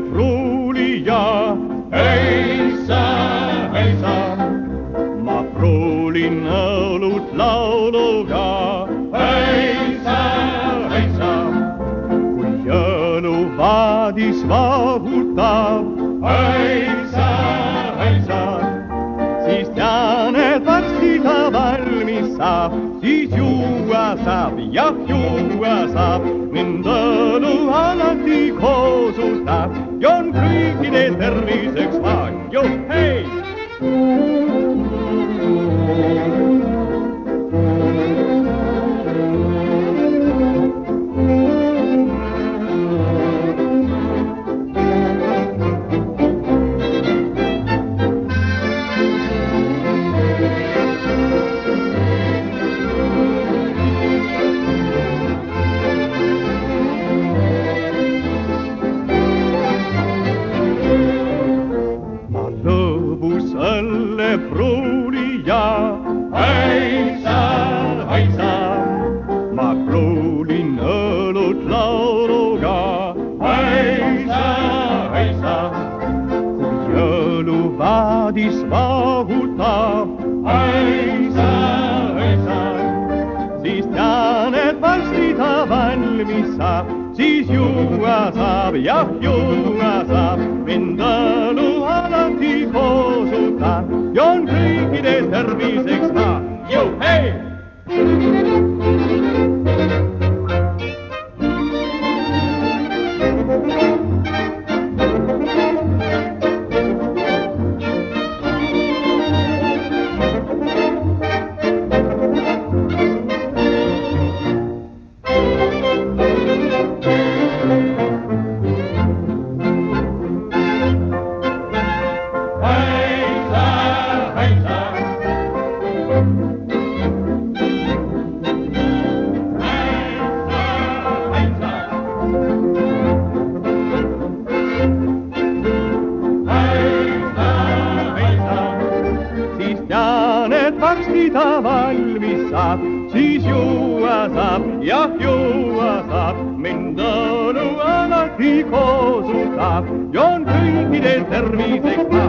pruuli ja ei saa, ei saa. ma pruulin õlut lauluga, ei saa, ei saa. kui jõuluvaadis vahutab, ei saa, ei saa. siis tean, et varsti ta valmis saab, siis juua saab, jah, juua saab. mind õlu alati joon kõikide terviseks lõbusale pruulija ei saa, ei saa. ma pruulin õlut lauluga, ei saa. kui jõuluvaadis vahutab, ei saa. siis tean, et varsti ta valmis saab, siis juua saab, jah, juua saab. mind õlu alati koosutab, joon kõikide terviseks ma, juhhei! ei varsti ta valmis saab, siis juua saab, jah, juua saab. mind õlu alati koosutab, joon kõikide terviseks